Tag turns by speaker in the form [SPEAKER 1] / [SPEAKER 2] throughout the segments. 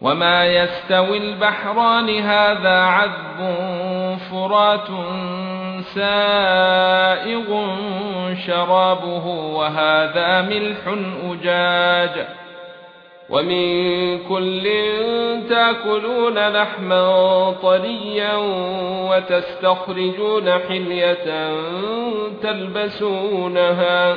[SPEAKER 1] وما يستوي البحران هذا عذب فرات سائغ شرابه وهذا ملح أجاج ومن كل تاكلون لحما طريا وتستخرجون حلية تلبسونها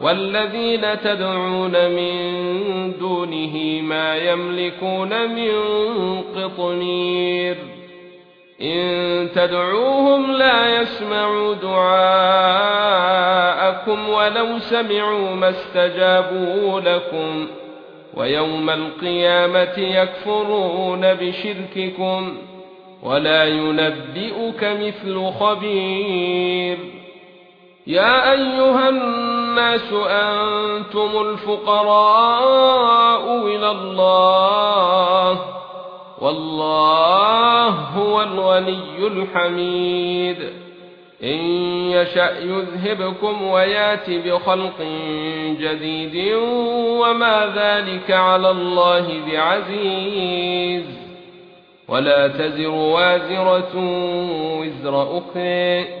[SPEAKER 1] والذين تدعون من دونه ما يملكون من قطمير. إن تدعوهم لا يسمعوا دعاءكم ولو سمعوا ما استجابوا لكم. ويوم القيامة يكفرون بشرككم ولا ينبئك مثل خبير. يا أيها الناس أنتم الفقراء إلى الله والله هو الغني الحميد إن يشاء يذهبكم وياتي بخلق جديد وما ذلك على الله بعزيز ولا تزر وازرة وزر أخرى